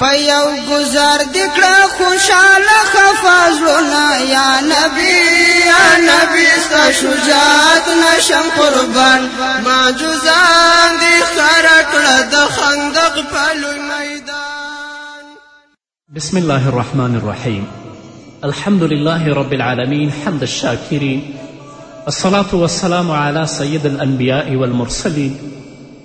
په یو گزار دکړه خوشاله خفا زړونه یا نبی یا نبی ستا شجاعت نشم قربان ما جزان دی خر کړه د خندق په لوی میدان بسم الله الرحمن الرحیم الحمد لله رب العالمين حمد الشاكرين الصلاة والسلام على سيد الأنبياء والمرسلين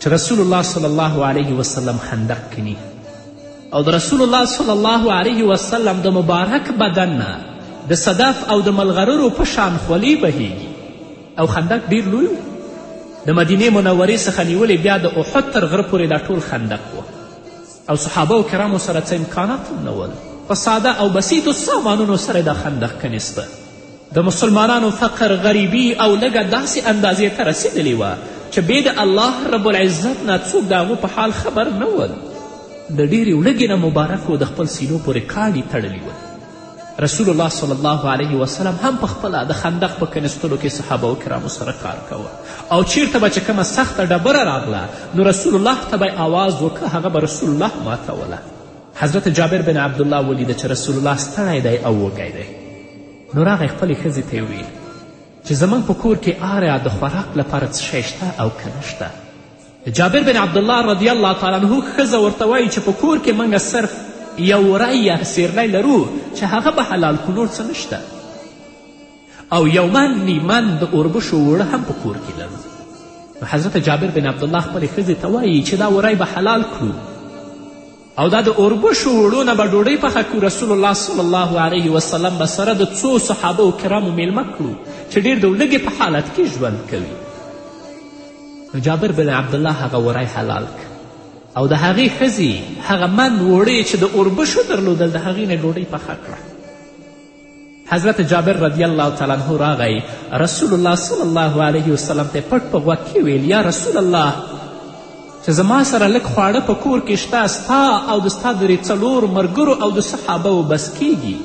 چې رسول الله صلی الله علیه وسلم خندق کینی او د رسول الله صلی الله علیه وسلم د مبارک بدن نه د صدف او د ملغررو په شان خولې بهیږي او خندق ډیر لوی د مدینې منورې څخه نیولې بیا د احد تر غره پورې دا ټول خندق و او صحابه کرامو سره څه امکانات هم نه ول په ساده او بسیطو سامانونو سره دا خندق کنیسته د مسلمانانو فقر غریبي او لږه داسې اندازې ته رسېدلې وه چې بې د الله رب العزت نه څوک د هغو په حال خبر نه ول د ډېرې لږې نه مبارکو د خپل سینو پورې کاڼي تړلي ول رسول الله صلی الله علیه وسلم هم په خپله د خندق په کنستلو کې صحابه و کرامو سره کار کوه او چیرته به چې کومه سخته ډبره راغله نو رسول الله ته به آواز وکړه هغه به رسول الله ماتوله حضرت جابر بن عبدالله ولیده چې رسول الله ستړی دی او وږی دی نو راغی خپلې ښځې ته ویل چې زموږ په کور کې آریا د خوراک لپاره څه شی شته او که نه شته جابر بن عبدالله رضی الله تعالی عنه ښځه ورته وایي چې په کور کې موږ صرف یو وری یا سیرلی لرو چې هغه به حلال کړو نور څه نشته او یو من نیمن د اوربشو اوړه هم په کور کې لرو نو حضرت جابر بن عبدالله خپلې ښځې ته وایي چې دا وری به حلال کړو او دا د اوربشو اوړو نه به ډوډۍ پخه کړو رسول الله صلی الله علیه وسلم به سره د څو صحابه و کرامو میلمه کړو چې ډېر د لږې په حالت کې ژوند کوي نو جابر بن عبدالله هغه وری حلال کړ او د هغې ښځې هغه من وړې چې د اوربشو درلودل د هغې نه ډوډۍ پخه کړه حضرت جابر رضی الله تعالی عنه راغی رسول الله صلی الله علیه وسلم ته پټ په غوږ کې ویل یا رسول الله چې زما سره لږ خواړه په کور کې شته ستا او د ستا درې څلور ملګرو او د صحابه و بس کیږي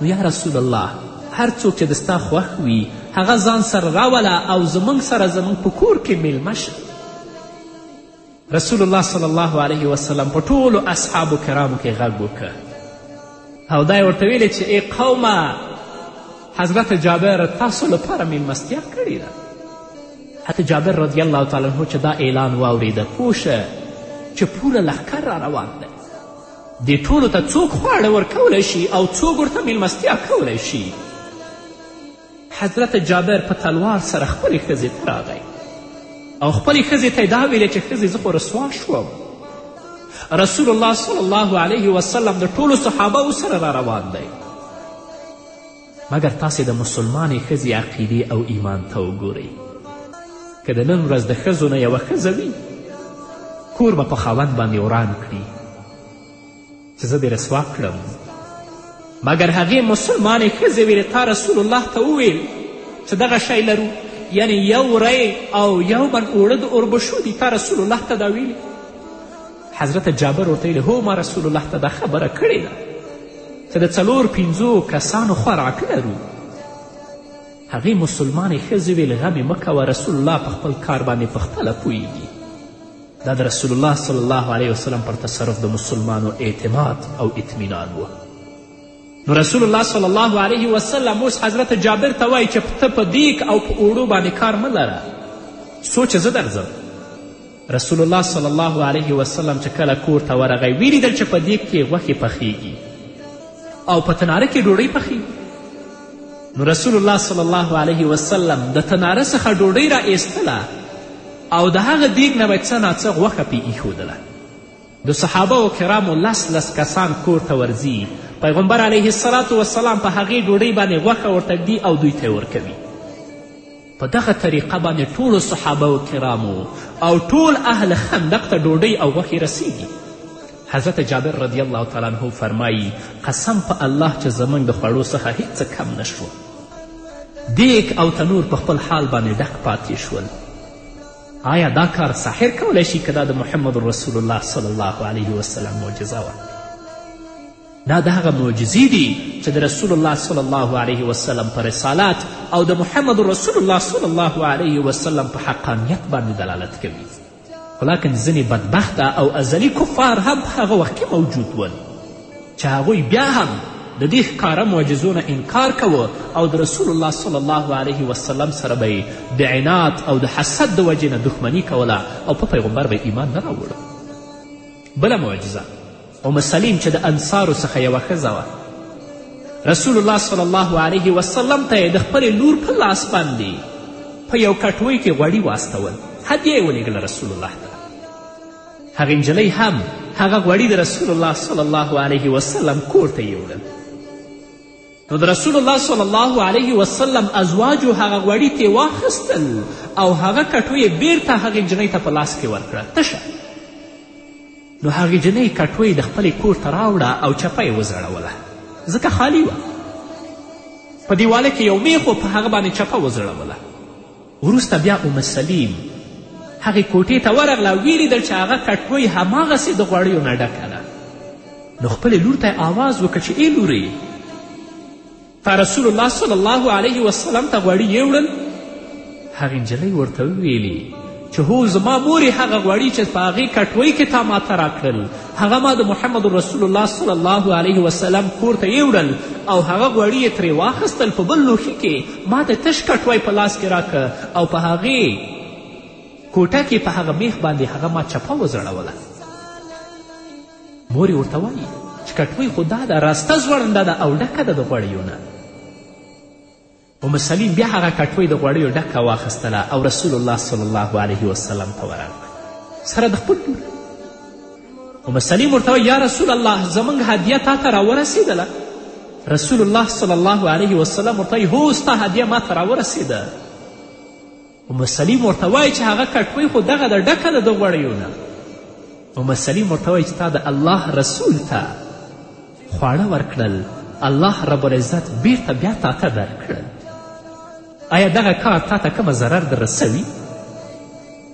نو یا رسول الله هر څوک چې د ستا خوښ وي هغه ځان سره راوله او زموږ سره زموږ په کور کې میلمه شه رسول الله صلی الله علیه وسلم په ټولو اصحابو کرامو کې غږ وکړ او دا یې ورته ویلې چې ای قومه حضرت جابر تاسو لپاره میلمستیا کړې ده حتی جابر رضی الله تعالی عنه چې دا اعلان واوریده پوه شه چې پوره لښکر را روان دی دې ټولو ته څوک خواړه ورکولی شي او څوک ورته میلمستیا کولی شي حضرت جابر په تلوار سره خپلې ښځې ته راغی او خپلې ښځې ته یې دا ویلې چې ښځې زه خو رسوا شوم رسول الله صلی الله علیه وسلم د ټولو صحابه سره را روان دی مګر تاسې د مسلمانې ښځې عقیدې او ایمان ته وګورئ که د نن ورځ د ښځو نه یوه ښځه وي کور به په خاوند باندې وران کړي چې زه دې رسوا کړم مګر هغې مسلمانې ښځې ویلې تا رسول الله ته وویل چې دغه شی لرو یعنی یو ری او یو من اوړه د اوربشو دي تا رسول الله ته دا ویلي حضرت جابر ورته ویلې هو ما رسول الله ته دا خبره کړې ده چې د څلور پنځو کسانو خوراک لرو هغې مسلمانې ښځې ویل غمې مه کوه رسول الله په خپل کار باندې پخپله پوهیږي دا د رسول الله صلی الله علیه وسلم پر تصرف د مسلمانو اعتماد او اطمینان و نو رسول الله صلی الله علیه وسلم اوس حضرت جابر ته وایي چې ته په دیک او په اوړو باندې کار مه لره څو چې زه درځم رسول الله صلی الله علیه وسلم چې کله کور ته ورغی ولیدل چې په دیک کې غوښې پخیږي او په تناره کې ډوډۍ پخیږي نو رسول الله صلی الله علیه وسلم د تناره څخه ډوډۍ را ایستله او د هغه دیګ نه به څه ناڅه غوښه پې ایښودله د صحابه و کرامو لس لس کسان کور ته ورځي پیغمبر علیه السلام وسلام په هغې ډوډۍ باندې غوښه ورته ږدي او دوی ته ورکوي په دغه طریقه باندې ټولو صحابه و کرامو او ټول اهل خندق ته ډوډۍ او غوښې رسیږي حضرت جابر رضی الله تعالی عنه فرمایی قسم په الله چې زموږ د خوړو څخه هیڅ کم نشو دیک او تنور په خپل حال باندې ډک پاتې شول آیا دا کار ساحر کولی شي که دا د محمد رسول الله صلی الله علیه وسلم معجزه وه دا د هغه معجزې دي چې د رسول الله صلی الله علیه وسلم په رسالت او د محمد رسول الله صلی الله علیه وسلم په حقانیت باندې دلالت کوي خو لاکن ځینې بدبخته او ازلي کفار هم په هغه وخت کې موجود ول چې هغوی بیا هم د دې ښکاره معجزو نه انکار کوه او د رسول الله صلی الله علیه وسلم سره به یې د عناد او د حسد د وجې نه دښمني کوله او په پیغمبر به ایمان نه راوړه بله معجزه ام سلیم چې د انصارو څخه یوه ښځه وه رسول الله صلی الله علیه وسلم ته یې د خپلې لور په لاس باندې په یو کټوۍ کې غوړي واستول هدیه یې ولېږله رسول الله ته هغې نجلۍ هم هغه غوړي د رسول الله صلی الله علیه وسلم کور ته یوړل نو د رسول الله صلی الله علیه وسلم ازواجو هغه غوړي ترې واخیستل او هغه کټو یې بیرته هغې نجلۍ ته په لاس کې ورکړه تشه نو هغې جنۍ کټوه یې د خپلې کور ته راوړه او چپه یې وزړوله ځکه خالي وه په دیواله کې یو میخ په هغه باندې چپه وزړوله وروسته بیا ام سلیم هغې کوټې ته ورغله ویلیدل چې هغه کټوی هماغسې د غوړیو نه ډکه ده نو خپلې لور ته یې آواز وکړ چې ای لورې تا رسول الله صلی الله علیه وسلم ته غوړي یوړل هغې نجلۍ ورته وویلي چې هو زما مور یې هغه غوړي چې په هغې کټوۍ کې تا ماته راکړل هغه ما د محمد رسول الله صلی الله علیه وسلم کور ته یوړل او هغه غوړي یې ترې واخیستل په بل لوښي کې ما ته تش کټوی په لاس کې راکه او په هغې کوټه کې په هغه میخ باندې هغه ما چپه وځړوله مور یې ورته وایي چې کټوۍ خو دا ده راسته ځوړنده ده او ډکه ده د غوړیو نه ام سلیم بیا هغه کټوۍ د غوړیو ډکه واخیستله او رسول الله صلی الله علیه وسلم ته ورغله سره د خپل لور ام سلیم ورته وایي یا رسول الله زموږ هدیه تا ته راورسېدله رسول الله صلی الله علیه وسلم ورته هو ستا هدیه ما ته راورسېده ام سلیم ورته وایي چې هغه کټوۍ خو دغه ده ډکه ده د غوړیو نه ام سلیم ورته وایي چې تا د الله رسول ته خواړه ورکړل الله رب العزت بیرته بیا تاته درکړل آیا دغه کار تا ته کومه ضرر در رسوي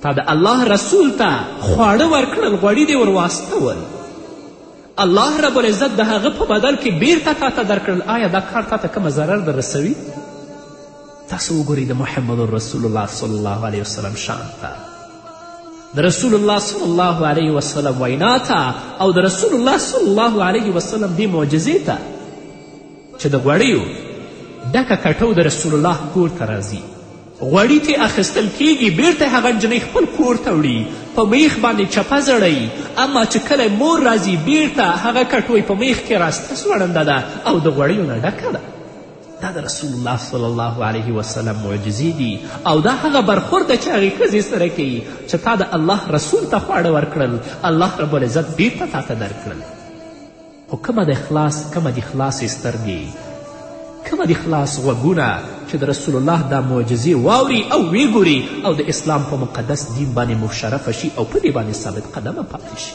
تا د الله رسول ته خواړه ورکړل غوړي دې ور واستول الله رب العزت د هغه په بدل کې بیرته تا ته درکړل آیا دا کار تا ته کومه ضرر در رسوي تاسو وګورئ د محمد رسول الله صلی الله علیه وسلم شان ته د رسول الله صلی الله علیه وسلم وینا ته او د رسول الله صلی الله علیه وسلم دې معجزې ته چې د غوړیو ډکه کټو د رسول الله کور ته راځي غوړي ترې اخیستل کیږي بیرته هغه نجلۍ خپل کور ته وړي په میخ باندې چپه زړوي اما چې کله مور راځي بیرته هغه کټوی په میخ کې راسته سوړنده ده او د غوړیو نه ډکه ده دا د رسول الله صلی الله علیه وسلم معجزې دي او دا هغه برخورد ده چې هغې ښځې سره کوي چې تا د الله رسول ته خواړه ورکړل الله رب العزت بیرته تا ته درکړل خو کومه د خلاص کومه د خلاصې سترګې کومه د خلاص غوږونه چې د رسول الله دا معجزې واوري او ویې ګوري او د اسلام په مقدس دین باندې مشرفه شي او په دې باندې ثابت قدمه پاتې شي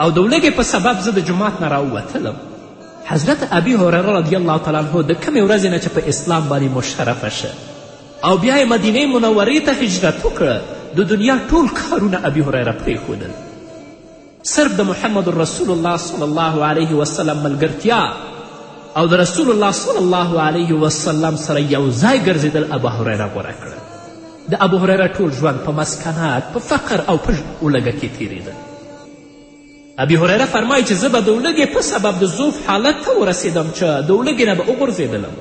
او د ولږې په سبب زه د جومات نه راووتلم حضرت ابي هرره رضی الله تعالی عنه د کمې ورځې نه چې په اسلام باندې مشرفه شه او بیا یې مدینې منورې ته هجرت وکړه د دنیا ټول کارونه ابي هریره پرېښودل صرف د محمد رسول الله صلی الله علیه وسلم ملګرتیا او د رسول الله صلی الله علیه وسلم سره یو ځای ګرځېدل ابا هریره غوره کړه د ابو هریره ټول ژوند په مسکنات په فقر او په اولګه کې تیریده ابي هریره فرمایي چې زه به د ولږې په سبب د زوف حالت ته ورسېدم چې د ولږې نه به وغورځېدلم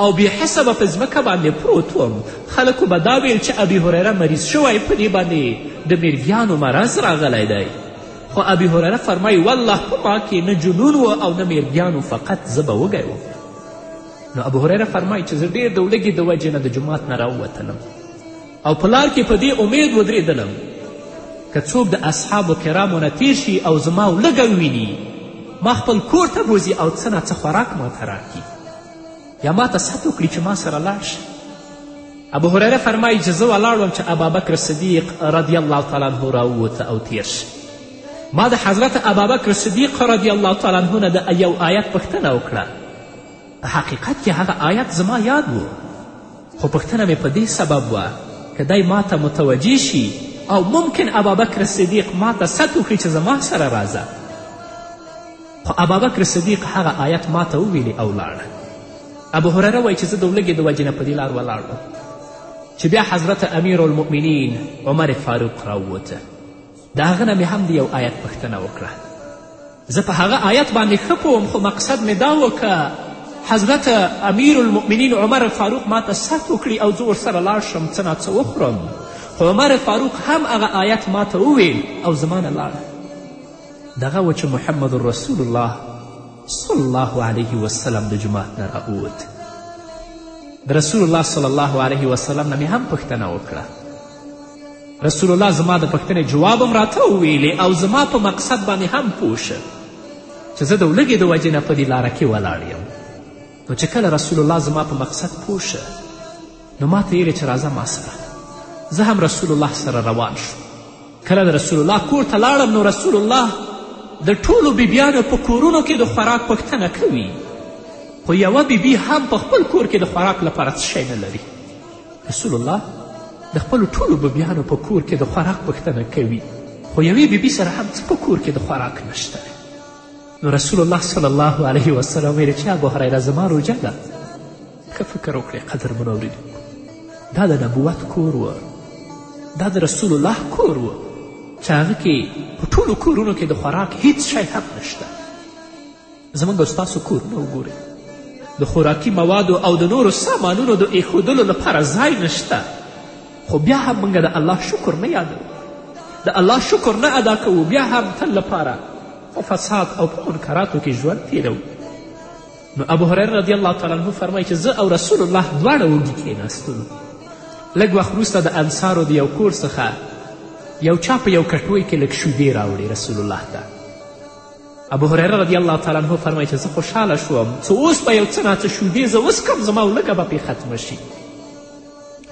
او بې حسه به په ځمکه باندې پروت وم خلکو به دا ویل چې ابي هریره مریض شوی په دې باندې د میرګیانو مرض راغلی دی خو ابي هریره فرمایي والله په ما کې نه جنون و او نه میرګیانو فقط زه به وږی وم نو ابو هریره فرمایي چې زه ډېر د ولږې د وجې نه د جومات نه راووتلم او په لار کې په دې امید ودرېدلم که څوک د اصحابو کرامو نه تیر شي او زما ولږه وویني ما خپل کور ته بوځي او څه نه څه خوراک ماته راکړي یا ما ته ست وکړي چې ما سره لاړ شي ابو هریره فرمایي چې زه ولاړ وم چې ابابکر صدیق رضی الله تعالی عنه راووته او تیر شي ما د حضرت ابابکر صدیق رضی الله تعالی عنه نه د یو آیت پوښتنه وکړه په حقیقت کې هغه آیت زما یاد و خو پوښتنه مې په دې سبب وه که دی ما ته متوجه شي او ممکن ابابکر صدیق ما ته ست وکړي چې زما سره راځه خو ابابکر صدیق هغه آیت ما ته وویلې او لاړه ابو هریره وایي چې زه د ولږې د وجې نه په دې لار ولاړ وم چې بیا حضرت امیر المؤمنین عمر فاروق راووته د هغه نه مې هم د یو آیت پوښتنه وکړه زه په هغه آیت باندې ښه پوم خو مقصد مې دا و که حضرت امیر المؤمنین عمر فاروق ما ته ست وکړي او زه ورسره لاړ شم څه نا څه وخورم خو عمر فاروق هم هغه آیت ما ته وویل او زما نه لاړ دغه و چې محمد رسول الله صلی الله علیه وسلم د جومات نه راووت د رسول الله صلی الله علیه وسلم نه مې هم پوښتنه وکړه رسول الله زما د پوښتنې جواب هم راته وویلې او زما په مقصد باندې هم پوه شه چې زه د ولږې د وجې نه په دې لاره کې ولاړ یم نو چې کله رسول الله زما په مقصد پوه شه نو ما ته یې چې راځه ما سره زه هم رسول الله سره روان شو کله د رسول الله کور ته لاړم نو رسول الله د ټولو بیبیانو په کورونو کې د خوراک پوښتنه کوي خو یوه بیبي هم په خپل کور کې د خوراک لپاره څه شی نه لري رسول الله د خپلو ټولو ببیانو په کور کې د خوراک پوښتنه کوي خو یوې بیبي سره هم څه په کور کې د خوراک نشته نو رسول الله صلی الله علیه وسلم ویل چې ابو هریره زما روژه ده که فکر وکړئ قدرمنو اورېدونکو دا د نبوت کور و دا د رسول الله کور و چې هغه کې په ټولو کورونو کې د خوراک هیڅ شی هم نشته زموږ او ستاسو کورونه وګورئ د خوراکي موادو او د نورو سامانونو د ایښودلو لپاره ځای نشته خو بیا هم موږ د الله شکر نه یادوو د الله شکر نه ادا کوو بیا هم تل لپاره په فساد او په منکراتو کې ژوند تیروو نو ابو هریره رضی الله تعالی عنه فرمایي چې زه او رسول الله دواړه وږي کېناستلو لږ وخت وروسته د انصارو د یو کور څخه یو چا په یو کټوی کې لږ شیدې راوړې رسول الله ته ابو هریره رضی الله تعالی عنه فرمایي چې زه خوشحاله شوم چې اوس به یو څه ناڅه شوبې زه وڅکم زما ولږه به پې ختمه شي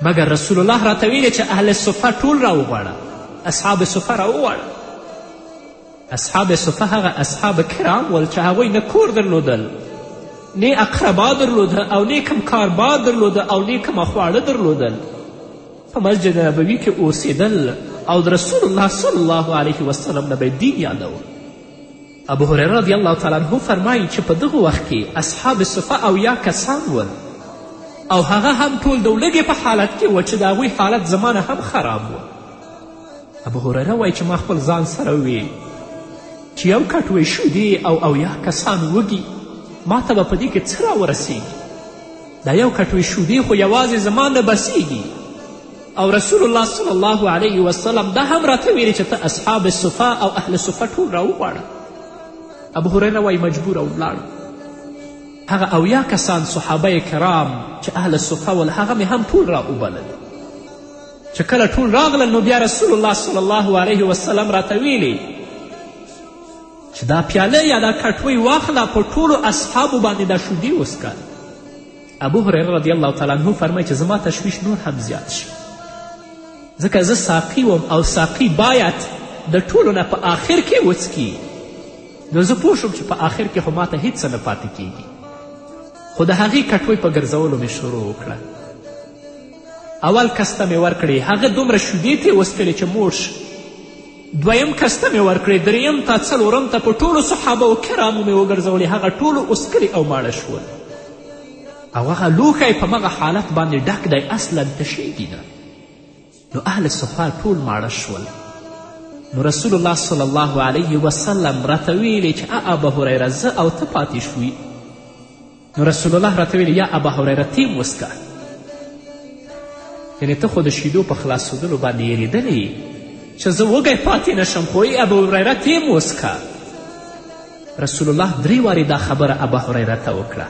مګر رسول الله راته ویلې چې اهل صفه ټول راوغواړه اصحاب صفه راوغواړه اصحاب صفه هغه اصحاب کرام ول چې هغوی نه کور درلودل نه اقربا درلوده او نه کم کاربار درلوده او نه کم خواړه درلودل په مسجد نبوي کې اوسېدل او د رسول الله صلی الله علیه وسلم نه به دین یادوه ابو هریره رضی الله تعالی عنه فرمایي چې په دغه وخت کې اصحاب صفه او یا کسان ول او هغه هم ټول د لږې په حالت کې و چې د هغوی حالت زمانه هم خراب و ابو هریره وایي چې ما خپل ځان سره وی چې یو کټوی شودې او او یا کسان وږي ما ته به په دې کې څه راورسیږي دا یو کټوی شودې خو یوازې زما نه بسیږي او رسول الله صلی الله علیه وسلم دا هم راته ویلي چې ته اصحاب صفا او اهل صفا ټول راوغواړه ابو هریره وایي مجبوره ولاړم هغه اویا کسان صحابه کرام چې اهل صفا ول هغه مې هم ټول راوبلل چې کله ټول راغلل نو بیا رسول الله صلی الله علیه وسلم راته ویلي چې دا پیاله یا دا کټوۍ واخله په ټولو اصحابو باندې دا شودې وسکاله ابو هریره رضی الله تعالی عنه فرمایي چې زما تشویش نور هم زیات شي ځکه زه ساقي وم او ساقي باید د ټولو نه په آخر کې وڅکي نو زه پوه شوم چې په آخر کې خو ماته هیڅ څه نه پاتې کیږي خو د هغې کټوۍ په ګرځولو مې شروع وکړه اول کس ته مې ورکړې هغه دومره شیدې ترې وسکلې چې موړ دویم کس ته مې ورکړې دریم ته څلورم ته په ټولو صحابه و کرامو مې وګرځولې هغه ټولو اوسکلي او ماړه شول او هغه لوښی په مغه حالت باندې ډک دی اصلا تشیږي نه نو اهل صفا ټول ماړه شول نو رسول الله صلی الله علیه وسلم راته ویلې چې ا ابا هریره زه او ته پاتې شوي نو رسول الله راته ویل یا ابا هریره تیم وسکه یعنې ته خو د شیدو په خلاصېدلو باندې یېرېدلی یې چې زه وږی پاتې نه شم خو ای ابا هریره تیم وسکه رسول الله درې وارې دا خبره ابا هریره ته وکړه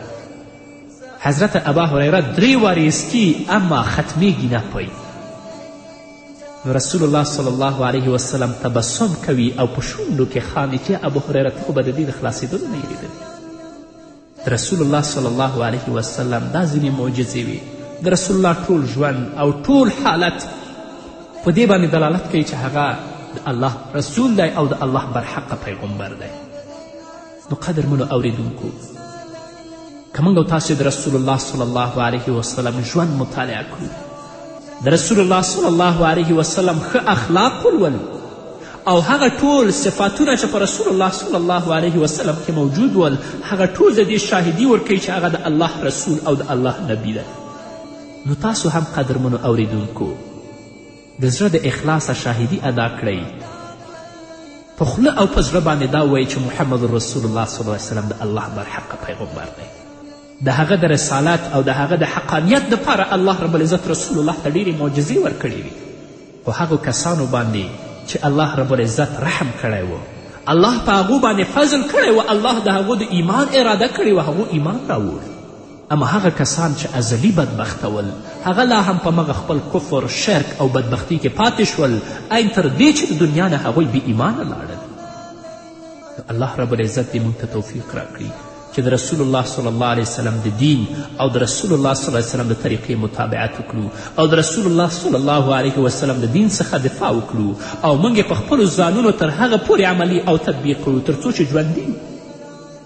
حضرت ابا هریره درې وارې اسکی اما ختمیږي نه پی نو رسول الله صلی الله علیه وسلم تبسم کوي او په شونډو کې خاندي چې ابو هریره ته خو به د دې د خلاصېدلو نه یېرېدلي د رسول الله صلی الله علیه وسلم دا ځینې معجزې وي د رسول الله ټول ژوند او ټول حالت په دې باندې دلالت کوي چې هغه د الله رسول دی او د الله برحقه پیغمبر دی نو قدرمنو اوریدونکو که موږ او تاسې د رسول الله صلی الله علیه وسلم ژوند مطالعه کړو د رسول الله صلی الله علیه وسلم ښه اخلاق ولولو او هغه ټول صفاتونه چې په رسول الله صلی الله علیه وسلم کې موجود ول هغه ټول د دې شاهدي ورکوي چې هغه د الله رسول او د الله نبی ده نو تاسو هم قدرمنو اوریدونکو د زړه د اخلاصه شاهدي ادا کړئ په خوله او په زړه باندې دا وایي چې محمد رسول الله صلی الله علیه وسلم د الله برحقه پیغمبر دی د هغه د رسالت او د هغه د حقانیت دپاره الله رب العزت رسول الله ته ډېرې معجزې ورکړې وي خو هغو کسانو باندې چې الله رب العزت رحم کړی و الله په هغو باندې فضل کړی و الله د هغو د ایمان اراده کړې وه هغو ایمان راوړ اما هغه کسان چې ازلي بدبخته ول هغه لا هم په مغه خپل کفر شرک او بدبختی کې پاتې شول عین تر دې چې د دنیا نه هغوی بې ایمانه لاړل الله رب العزت دې موږ ته توفیق راکړي چې د رسول الله صلی الله علیه وسلم د دین او د رسول الله صلی الله علیه وسلم د طریقې متابعت وکړو او د رسول الله صلی الله علیه وسلم د دین څخه دفاع وکړو او موږ په خپلو ځانونو تر هغه پورې عملی او تطبیق کړو تر څو چې ژوندي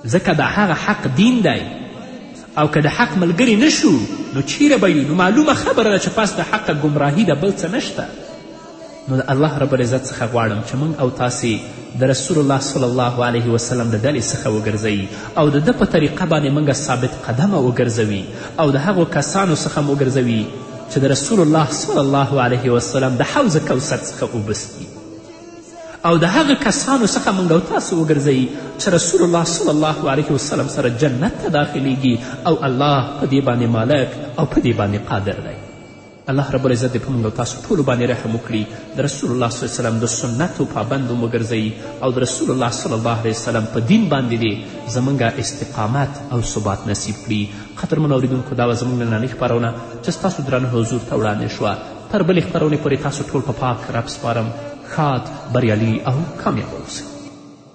ځکه دا هغه حق دین دی او که د حق ملګري نه شو نو چیرې به یو نو معلومه خبره ده چې پس د حقه ګمراهي ده بل څه نشته نو د الله رب العزت څخه غواړم چې موږ او تاسې د رسول الله صلی الله علیه وسلم د ډلې څخه وګرځوي او د ده په طریقه باندې موږ ثابت قدمه وګرځوي او د هغو کسانو څخه هم وګرځوي چې د رسول الله صلی الله علیه وسلم د حوض کوثر څخه اوبه څکي او د هغه کسانو څخه موږ او تاسو وګرځوي چې رسول الله صلی الله علیه وسلم سره جنت ته داخلیږي او الله په دې باندې مالک او په دې باندې قادر دی الله رب العزت دې په موږ او تاسو ټولو باندې رحم وکړي د رسول الله صلی وسلم د سنتو پابند وګرځوي او د رسول الله صلی الله علیه وسلم په دین باندې دې زموږ استقامت او ثبات نصیب کړي قدرمنو اورېدونکو دا وه زموږ نننۍ خپرونه چې ستاسو درانه حضور ته وړاندې شوه تر بلې خپرونې پورې تاسو ټول په پاک رب سپارم ښاد بریالي او کامیاب اوسئ